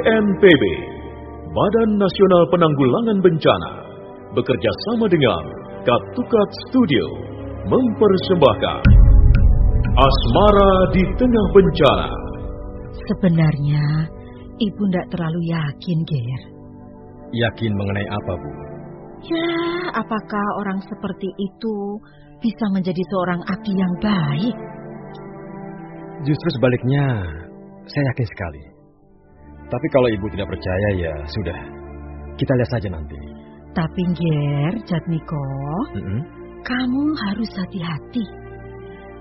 BNPB, Badan Nasional Penanggulangan Bencana, bekerja sama dengan Katukat Studio, mempersembahkan Asmara di Tengah Bencana. Sebenarnya, Ibu tidak terlalu yakin, Ger. Yakin mengenai apa, Bu? Ya, apakah orang seperti itu bisa menjadi seorang abdi yang baik? Justru sebaliknya, saya yakin sekali. Tapi kalau ibu tidak percaya ya sudah, kita lihat saja nanti. Tapi Ger, Jatmiko, Mm -mm. kamu harus hati-hati.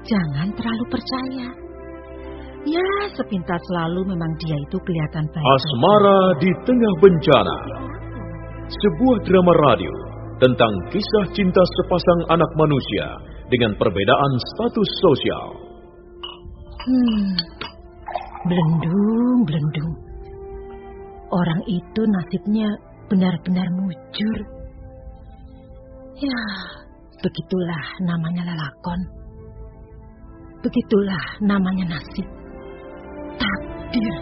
Jangan terlalu percaya. Ya, sepintas lalu memang dia itu kelihatan baik. Asmara di Tengah Bencana, sebuah drama radio tentang kisah cinta sepasang anak manusia dengan perbedaan status sosial. Hmm, belendung, belendung. Orang itu nasibnya benar-benar mujur. Ya, begitulah namanya lelakon. Begitulah namanya nasib. Takdir.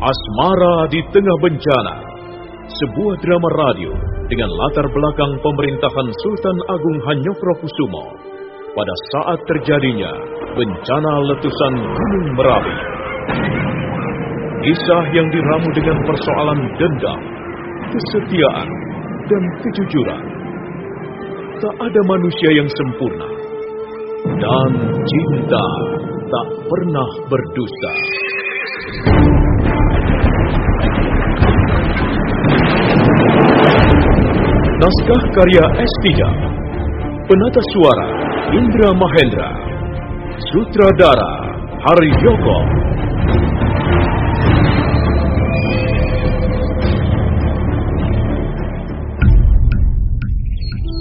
Asmara di Tengah Bencana, sebuah drama radio dengan latar belakang pemerintahan Sultan Agung Hanyokrokusumo pada saat terjadinya bencana letusan Gunung Merapi. Kisah yang diramu dengan persoalan dendam, kesetiaan, dan kejujuran. Tak ada manusia yang sempurna. Dan cinta tak pernah berdusta. Naskah karya S3 Penata suara Indra Mahendra Sutradara Hari Yoko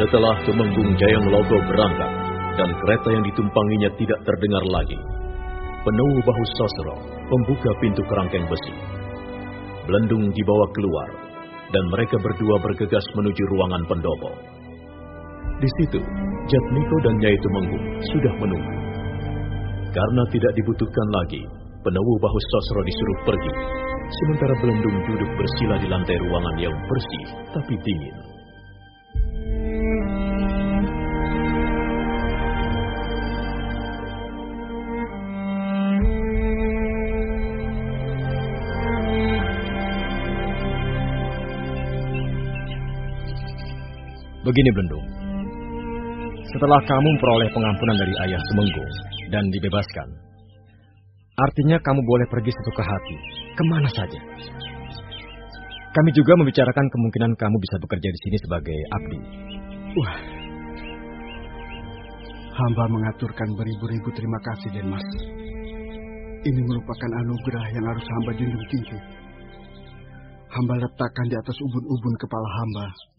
Setelah Tumenggung Jayang Logo berangkat dan kereta yang ditumpanginya tidak terdengar lagi, Penuh Bahu Sosro membuka pintu kerangkeng besi. Belendung dibawa keluar dan mereka berdua bergegas menuju ruangan pendopo. Di situ, Jatmiko dan Nyai Tumenggung sudah menunggu. Karena tidak dibutuhkan lagi, Penuh Bahu Sosro disuruh pergi, sementara Belendung duduk bersila di lantai ruangan yang bersih tapi dingin. Begini Belendung. Setelah kamu memperoleh pengampunan dari ayah Semenggung dan dibebaskan, artinya kamu boleh pergi sesuka hati, ke mana saja. Kami juga membicarakan kemungkinan kamu bisa bekerja di sini sebagai abdi. Wah, hamba mengaturkan beribu-ribu terima kasih, Denmas. Ini merupakan anugerah yang harus hamba junjung tinggi. Hamba letakkan di atas ubun-ubun kepala hamba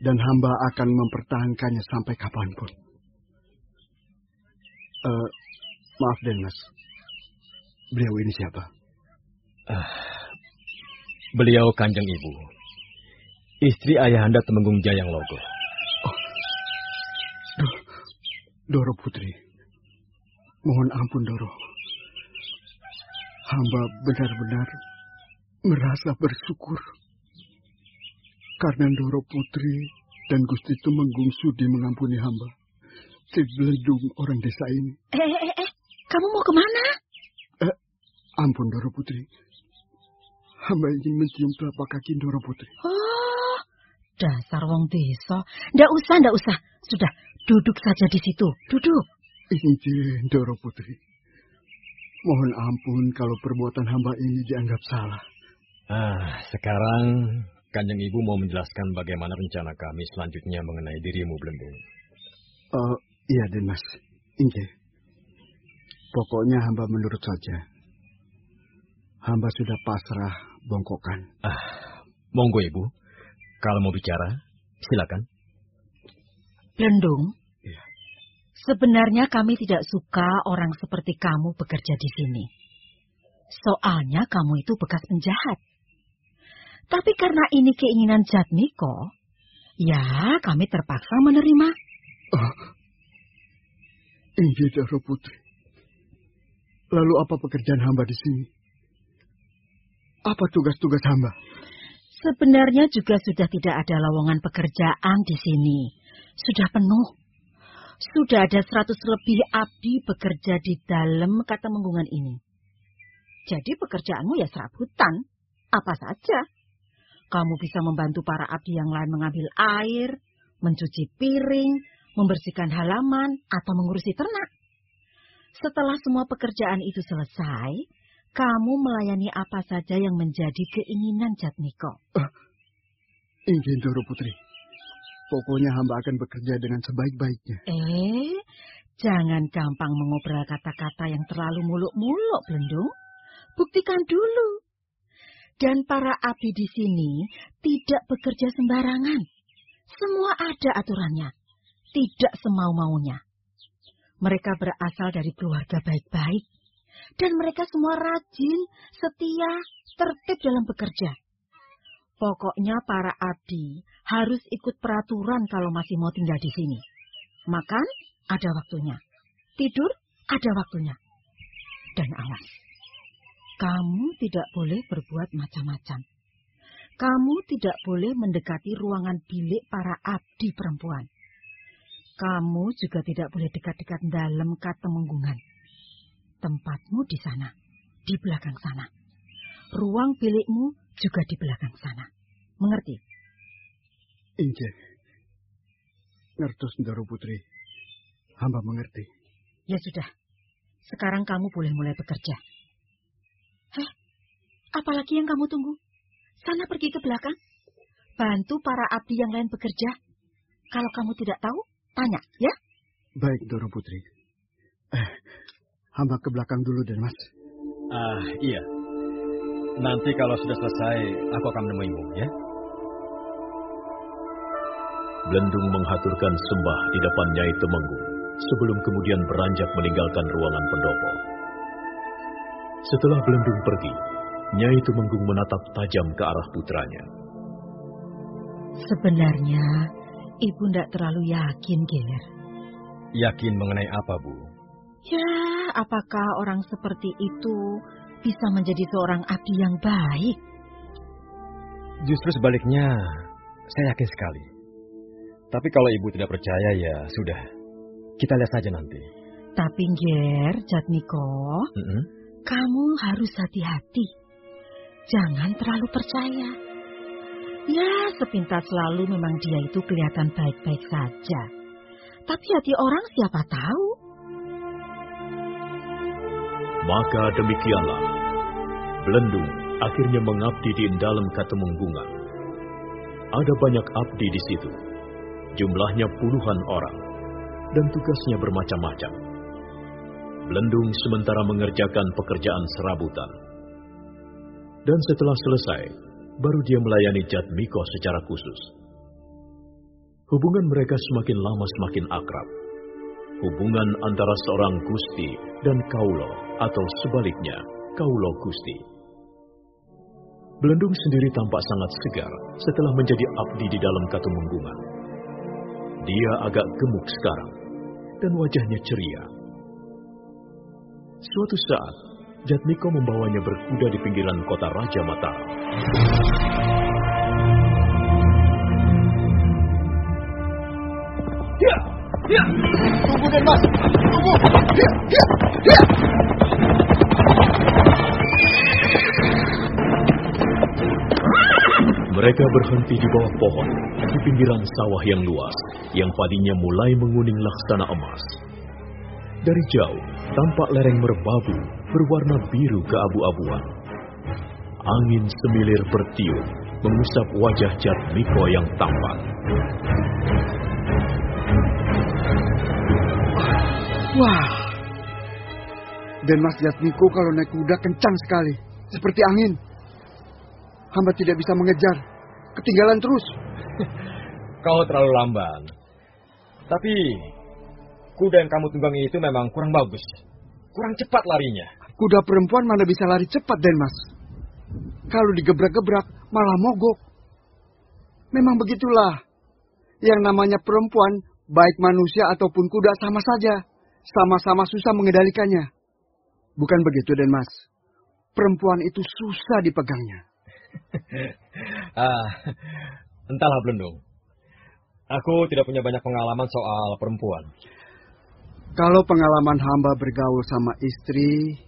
dan hamba akan mempertahankannya sampai kapan pun. Uh, maaf, Denmas. Beliau ini siapa? Ah, beliau Kanjeng Ibu. Istri Ayahanda Temenggung Jayang Logo. Duh, Doro Putri. Mohon ampun, Doro. Hamba benar-benar merasa bersyukur karena Doro Putri dan Gusti Tumenggung sudi mengampuni hamba. Si Belendung orang desa ini. Eh, eh, eh, eh. Kamu mau ke mana? Eh, ampun Doro Putri. Hamba ingin mencium telapak kaki Doro Putri. Oh, dasar wong desa. Ndak usah, ndak usah. Sudah, duduk saja di situ. Duduk. Injil Doro Putri. Mohon ampun kalau perbuatan hamba ini dianggap salah. Ah, sekarang Kanjeng Ibu mau menjelaskan bagaimana rencana kami selanjutnya mengenai dirimu, Belendung. Uh, iya, Den Mas. Injil. Pokoknya hamba menurut saja. Hamba sudah pasrah bongkokan. Ah, monggo Ibu. Kalau mau bicara, silakan. Belendung. Iya. Sebenarnya kami tidak suka orang seperti kamu bekerja di sini. Soalnya kamu itu bekas penjahat. Tapi karena ini keinginan Jatmiko, ya kami terpaksa menerima. Oh, Putri. Lalu apa pekerjaan hamba di sini? Apa tugas-tugas hamba? Sebenarnya juga sudah tidak ada lowongan pekerjaan di sini. Sudah penuh. Sudah ada seratus lebih abdi bekerja di dalam kata menggungan ini. Jadi pekerjaanmu ya serabutan. Apa saja. Kamu bisa membantu para abdi yang lain mengambil air, mencuci piring, membersihkan halaman, atau mengurusi ternak. Setelah semua pekerjaan itu selesai, kamu melayani apa saja yang menjadi keinginan Jatmiko. Uh, Injil Doro Putri. Pokoknya hamba akan bekerja dengan sebaik-baiknya. Eh, jangan gampang mengobrol kata-kata yang terlalu muluk-muluk, Belendung. Buktikan dulu. Dan para abdi di sini tidak bekerja sembarangan. Semua ada aturannya. Tidak semau-maunya. Mereka berasal dari keluarga baik-baik. Dan mereka semua rajin, setia, tertib dalam bekerja. Pokoknya para abdi harus ikut peraturan kalau masih mau tinggal di sini. Makan ada waktunya. Tidur ada waktunya. Dan awas. Kamu tidak boleh berbuat macam-macam. Kamu tidak boleh mendekati ruangan bilik para abdi perempuan. Kamu juga tidak boleh dekat-dekat dalam katemenggungan. Tempatmu di sana, di belakang sana. Ruang bilikmu juga di belakang sana. Mengerti? Injil. Ngertos Ndoro Putri. Hamba mengerti. Ya sudah. Sekarang kamu boleh mulai bekerja. Apalagi yang kamu tunggu? Sana pergi ke belakang. Bantu para abdi yang lain bekerja. Kalau kamu tidak tahu, tanya, ya? Baik, Doro Putri. Eh, hamba ke belakang dulu, Den Mas. Ah, iya. Nanti kalau sudah selesai, aku akan menemuimu, ya? Belendung menghaturkan sembah di depan Nyai Temenggung sebelum kemudian beranjak meninggalkan ruangan pendopo. Setelah Belendung pergi, Nyai Temenggung menatap tajam ke arah putranya. Sebenarnya, Ibu tidak terlalu yakin, Ger. Yakin mengenai apa, Bu? Ya, apakah orang seperti itu bisa menjadi seorang abdi yang baik? Justru sebaliknya, saya yakin sekali. Tapi kalau ibu tidak percaya ya sudah. Kita lihat saja nanti. Tapi Ger, Jatmiko, Mm -mm. kamu harus hati-hati. Jangan terlalu percaya. Ya, sepintas lalu memang dia itu kelihatan baik-baik saja. Tapi hati orang siapa tahu? Maka demikianlah, Belendung akhirnya mengabdi di dalam katemenggungan. Ada banyak abdi di situ, jumlahnya puluhan orang, dan tugasnya bermacam-macam. Belendung sementara mengerjakan pekerjaan serabutan. Dan setelah selesai, baru dia melayani Jatmiko secara khusus. Hubungan mereka semakin lama semakin akrab. Hubungan antara seorang Gusti dan Kaulo atau sebaliknya Kaulo Gusti. Belendung sendiri tampak sangat segar setelah menjadi abdi di dalam katumenggungan. Dia agak gemuk sekarang dan wajahnya ceria. Suatu saat, Jatmiko membawanya berkuda di pinggiran kota Raja Mataram. Ya! Ya. Tunggu Den Mas. Tunggu. Ya, ya, ya. Mereka berhenti di bawah pohon, di pinggiran sawah yang luas, yang padinya mulai menguning laksana emas. Dari jauh, tampak lereng merbabu, berwarna biru keabu-abuan. Angin semilir bertiup, mengusap wajah Jatmiko yang tampan. Wah, dan Mas Jatmiko kalau naik kuda kencang sekali, seperti angin. Hamba tidak bisa mengejar, ketinggalan terus. Kau terlalu lamban. Tapi kuda yang kamu tunggangi itu memang kurang bagus. Kurang cepat larinya. Kuda perempuan mana bisa lari cepat, Den Mas? Kalau digebrak-gebrak, malah mogok. Memang begitulah. Yang namanya perempuan, baik manusia ataupun kuda sama saja. Sama-sama susah mengendalikannya. Bukan begitu, Den Mas. Perempuan itu susah dipegangnya. ah, entahlah Belendung. Aku tidak punya banyak pengalaman soal perempuan. Kalau pengalaman hamba bergaul sama istri,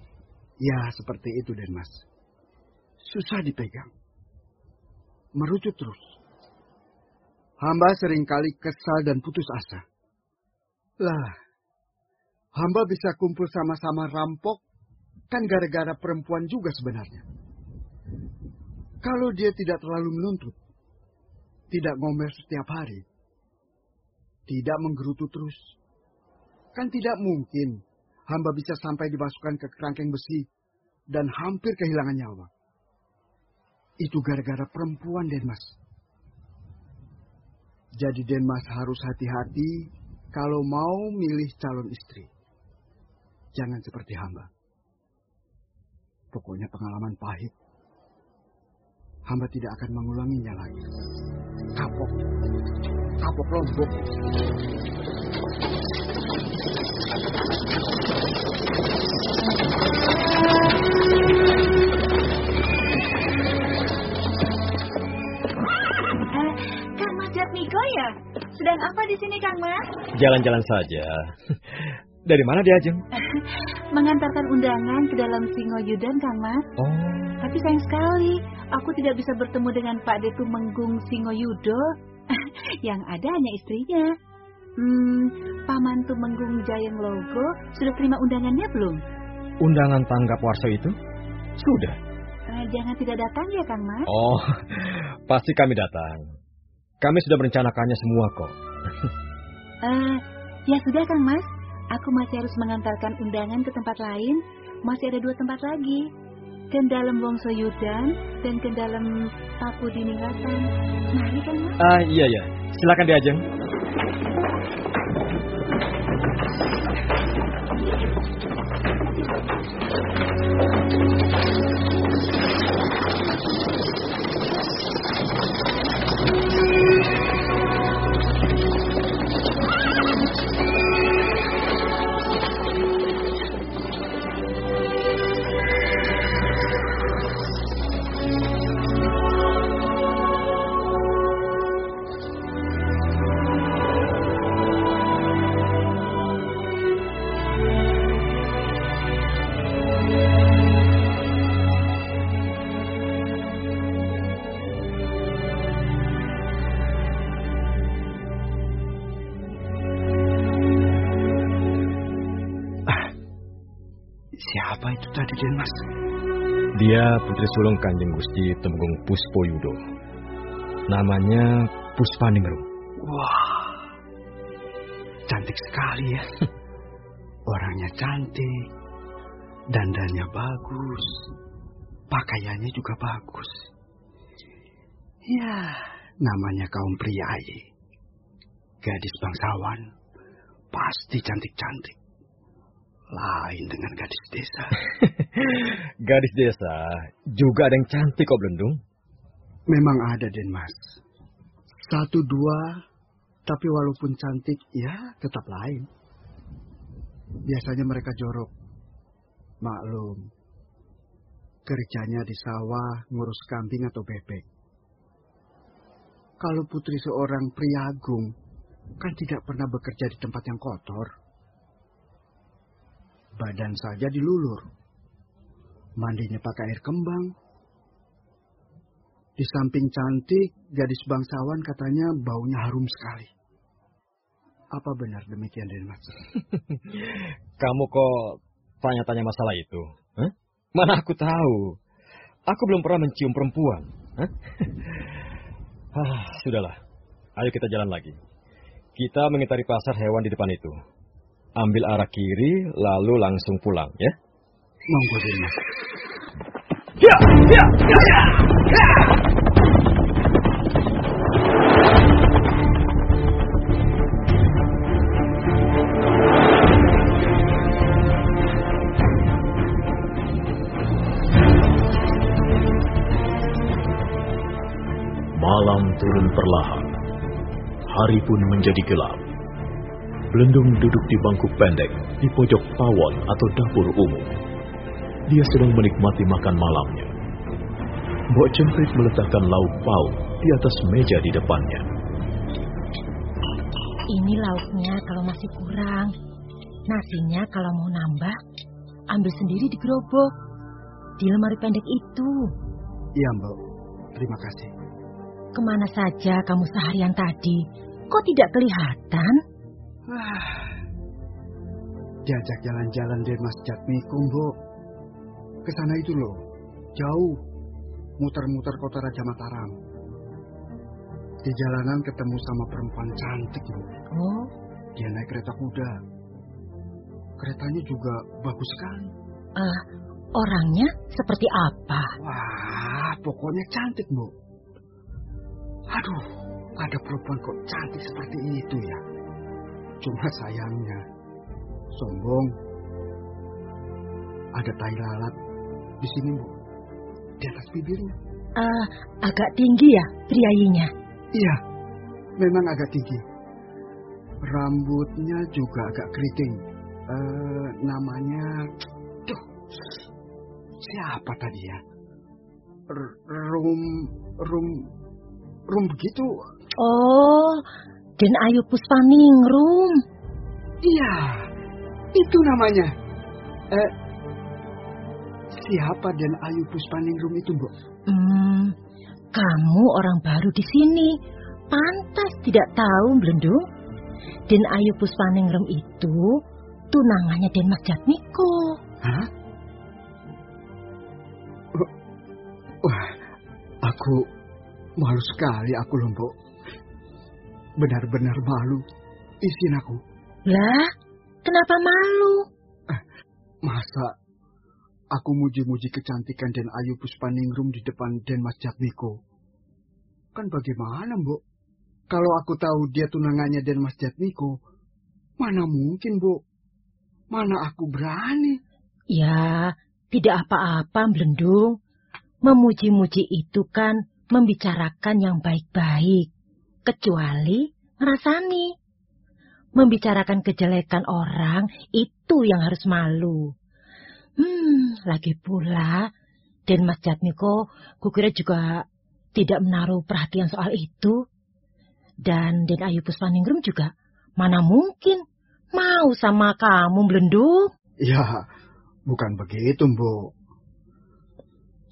ya seperti itu, Den Mas. Susah dipegang. Merucut terus. Hamba sering kali kesal dan putus asa. Lah, hamba bisa kumpul sama-sama rampok, kan gara-gara perempuan juga sebenarnya. Kalau dia tidak terlalu menuntut, tidak ngomel setiap hari, tidak menggerutu terus, kan tidak mungkin hamba bisa sampai dimasukkan ke kerangkeng besi dan hampir kehilangan nyawa. Itu gara-gara perempuan, Denmas. Jadi Denmas harus hati-hati kalau mau milih calon istri. Jangan seperti hamba. Pokoknya pengalaman pahit hamba tidak akan mengulanginya lagi. Kapok, kapok lombok. Jalan-jalan saja. Dari mana dia, Ajeng? Mengantarkan undangan ke dalam Singoyudan, Kang Mas. Oh, Tapi sayang sekali, aku tidak bisa bertemu dengan Pak Detu Menggung Singoyudo. Yang ada hanya istrinya. Hmm, Paman Tumenggung Jayeng Logo sudah terima undangannya belum? undangan tanggap warso itu? Sudah. Eh, jangan tidak datang ya, Kang Mas. Oh, pasti kami datang. Kami sudah merencanakannya semua kok. Eh, ya sudah, Kang Mas. Aku masih harus mengantarkan undangan ke tempat lain. Masih ada dua tempat lagi. Ke dalam Wongso Yudan dan ke dalam Papu Diningatan. Mari, Kang Mas. Ah, iya ya. Silakan dia, Siapa itu tadi, Denmas? Dia putri sulung Kanjeng Gusti Temenggung Puspo Yudo. Namanya Puspaningrum. Wah, cantik sekali ya. Orangnya cantik, dandannya bagus, pakaiannya juga bagus. Ya, namanya kaum priayi. Gadis bangsawan, pasti cantik-cantik. Lain dengan gadis desa. Gadis desa juga ada yang cantik kok Belendung. Memang ada, Denmas. Satu dua, tapi walaupun cantik, ya tetap lain. Biasanya mereka jorok. Maklum. Kerjanya di sawah, ngurus kambing atau bebek. Kalau putri seorang priagung, kan tidak pernah bekerja di tempat yang kotor. Badan saja dilulur. Mandinya pakai air kembang. Di samping cantik, gadis bangsawan katanya baunya harum sekali. Apa benar demikian, Denmas? Kamu kok tanya-tanya masalah itu? Huh? Mana aku tahu. Aku belum pernah mencium perempuan. Huh? ah, sudahlah. Ayo kita jalan lagi. Kita mengitari pasar hewan di depan itu. Ambil arah kiri, lalu langsung pulang, ya? Monggo. Ya, ya, ya, ya. ya. Malam turun perlahan. Hari pun menjadi gelap. Belendung duduk di bangku pendek di pojok pawon atau dapur umum. Dia sedang menikmati makan malamnya. Mbok Cemprit meletakkan lauk pauk di atas meja di depannya. Ini lauknya kalau masih kurang. Nasinya kalau mau nambah, ambil sendiri di gerobak. Di lemari pendek itu. Iya, Mbak. Terima kasih. Ke mana saja kamu seharian tadi? Kok tidak kelihatan? Ah, diajak jalan-jalan di Mas Jatmiku, Mbok. Ke sana itu loh, jauh. Muter-muter kota Raja Mataram. Di jalanan ketemu sama perempuan cantik, Mbok. Oh, Dia naik kereta kuda. Keretanya juga bagus sekali. eh, orangnya seperti apa? Wah, pokoknya cantik, Bu. Aduh, ada perempuan kok cantik seperti itu ya. Cuma sayangnya, sombong. Ada tai lalat di sini, Bu. Di atas bibirnya. Eh, agak tinggi ya priayinya. Iya, memang agak tinggi. Rambutnya juga agak keriting. Eh, namanya, tuh, siapa tadi ya? R- Rum, rum, rum begitu. Oh, Den Ayu Puspaningrum. Iya, itu namanya. Eh, siapa dan Ayu Puspaningrum itu, Bu? Hmm, kamu orang baru di sini. Pantas tidak tahu, Blendung. Den Ayu Puspaningrum itu tunangannya Den Mas Jatmiko. Hah? Wah, aku malu sekali aku lombok. Benar-benar malu. Isin aku. Lah, kenapa malu? Masa aku muji-muji kecantikan dan Ayu Puspaningrum di depan Den Mas Jatmiko? Kan bagaimana, Mbok? Kalau aku tahu dia tunangannya Den Mas Jatmiko, mana mungkin, Mbok? Mana aku berani? Ya, tidak apa-apa, Blendung. Memuji-muji itu kan membicarakan yang baik-baik. Kecuali ngerasani. Membicarakan kejelekan orang itu yang harus malu. Hmm, lagi pula Den Mas Jatmiko kukira juga tidak menaruh perhatian soal itu. Dan Den Ayu Puspaningrum juga mana mungkin mau sama kamu, Blendung. Ya, bukan begitu, Mbok.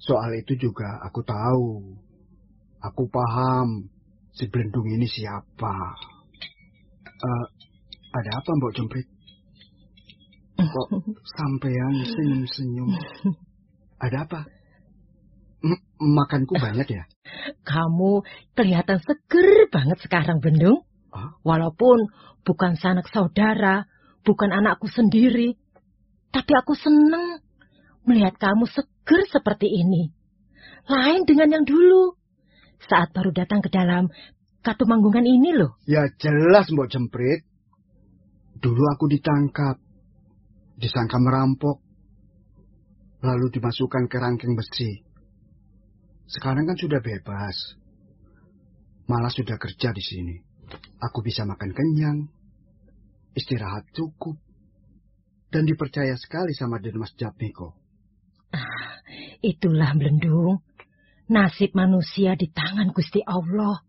Soal itu juga aku tahu. Aku paham si Belendung ini siapa. Eh, ada apa, Mbok Jemprit? Kok sampean senyum-senyum? Ada apa? M- makanku banyak ya? Kamu kelihatan seger banget sekarang, Bendung. Hah? Walaupun bukan sanak saudara, bukan anakku sendiri. Tapi aku seneng melihat kamu seger seperti ini. Lain dengan yang dulu. Saat baru datang ke dalam katu manggungan ini loh. Ya jelas, Mbok Jemprit. Dulu aku ditangkap. Disangka merampok. Lalu dimasukkan ke rangkeng besi. Sekarang kan sudah bebas. Malah sudah kerja di sini. Aku bisa makan kenyang. Istirahat cukup. Dan dipercaya sekali sama Denmas Jatmiko. Itulah Blendung. Nasib manusia di tangan Gusti Allah.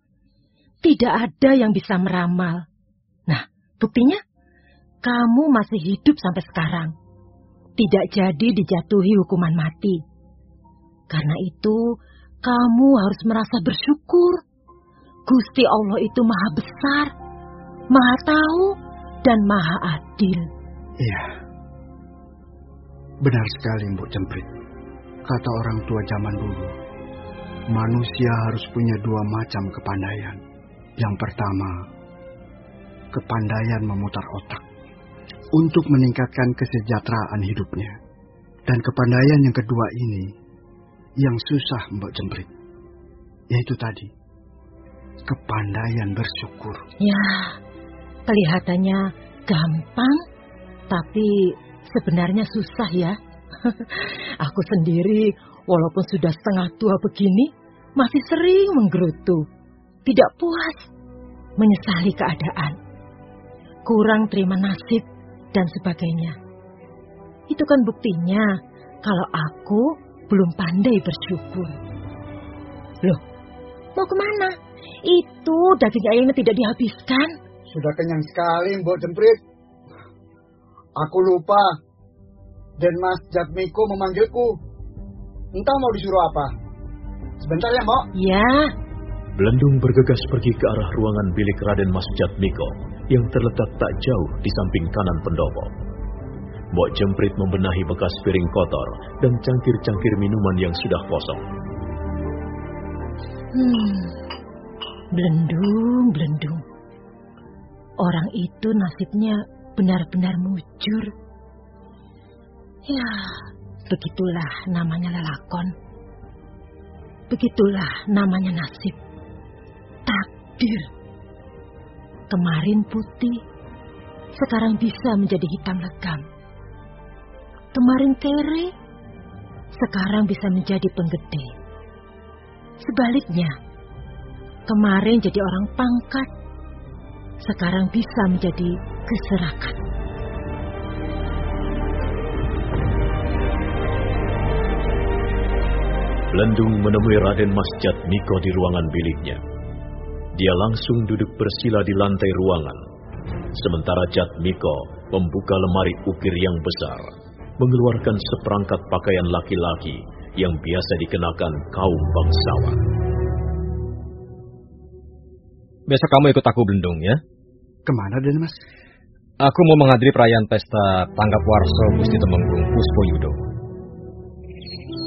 Tidak ada yang bisa meramal. Nah, buktinya kamu masih hidup sampai sekarang. Tidak jadi dijatuhi hukuman mati. Karena itu, kamu harus merasa bersyukur. Gusti Allah itu maha besar, maha tahu, dan maha adil. Iya. Benar sekali, Mbok Jemprit. Kata orang tua zaman dulu, manusia harus punya dua macam kepandaian. Yang pertama, kepandaian memutar otak untuk meningkatkan kesejahteraan hidupnya. Dan kepandaian yang kedua ini yang susah Mbak Jemprit. Yaitu tadi, kepandaian bersyukur. Ya, kelihatannya gampang, tapi sebenarnya susah ya. Aku sendiri, walaupun sudah setengah tua begini, masih sering menggerutu. Tidak puas, menyesali keadaan. Kurang terima nasib dan sebagainya. Itu kan buktinya kalau aku belum pandai bersyukur. Loh, mau ke mana? Itu daging ayamnya tidak dihabiskan. Sudah kenyang sekali, Mbok Jemprit. Aku lupa. Dan Mas Jatmiko memanggilku. Entah mau disuruh apa. Sebentar ya, Mbok. Ya. Belendung bergegas pergi ke arah ruangan bilik Raden Mas Jatmiko yang terletak tak jauh di samping kanan pendopo. Mbok Jemprit membenahi bekas piring kotor dan cangkir-cangkir minuman yang sudah kosong. Hmm, belendung, belendung. Orang itu nasibnya benar-benar mujur. Ya, begitulah namanya lelakon. Begitulah namanya nasib. Takdir. Kemarin putih, sekarang bisa menjadi hitam legam. Kemarin kere, sekarang bisa menjadi penggede. Sebaliknya, kemarin jadi orang pangkat, sekarang bisa menjadi keserakan. Belendung menemui Raden Mas Jatmiko di ruangan biliknya. Dia langsung duduk bersila di lantai ruangan. Sementara Jatmiko membuka lemari ukir yang besar, mengeluarkan seperangkat pakaian laki-laki yang biasa dikenakan kaum bangsawan. Besok kamu ikut aku Belendung ya. Ke mana, Den Mas? Aku mau menghadiri perayaan pesta tanggap warso Gusti Temenggung Puspo Yudo.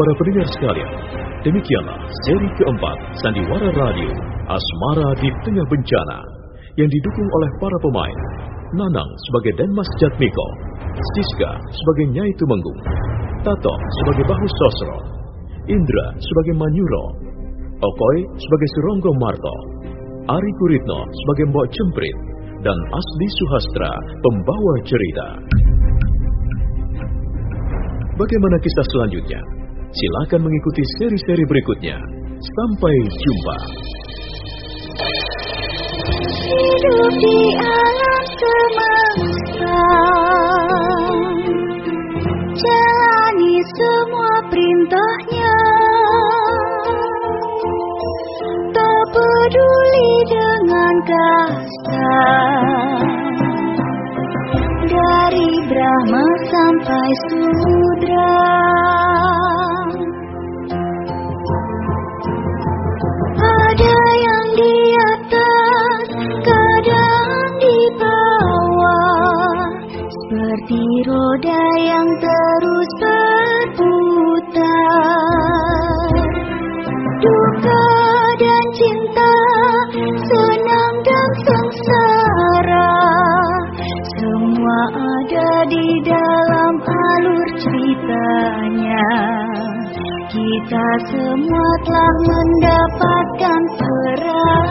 Para pendengar sekalian, demikianlah seri keempat Sandiwara Radio Asmara di Tengah Bencana yang didukung oleh para pemain Nanang sebagai Denmas Jatmiko, Siska sebagai Nyai Tumenggung, Tato sebagai Bahu Sosro, Indra sebagai Manyuro, Okoy sebagai Suronggo Marto, Ari Kuritno sebagai Mbok Cemprit, dan Asli Suhastra pembawa cerita. Bagaimana kisah selanjutnya? silakan mengikuti seri-seri berikutnya. Sampai jumpa. Hidup di alam semesta Jalani semua perintahnya Tak peduli dengan kasar Dari Brahma sampai Sudra Kita semua telah mendapatkan perannya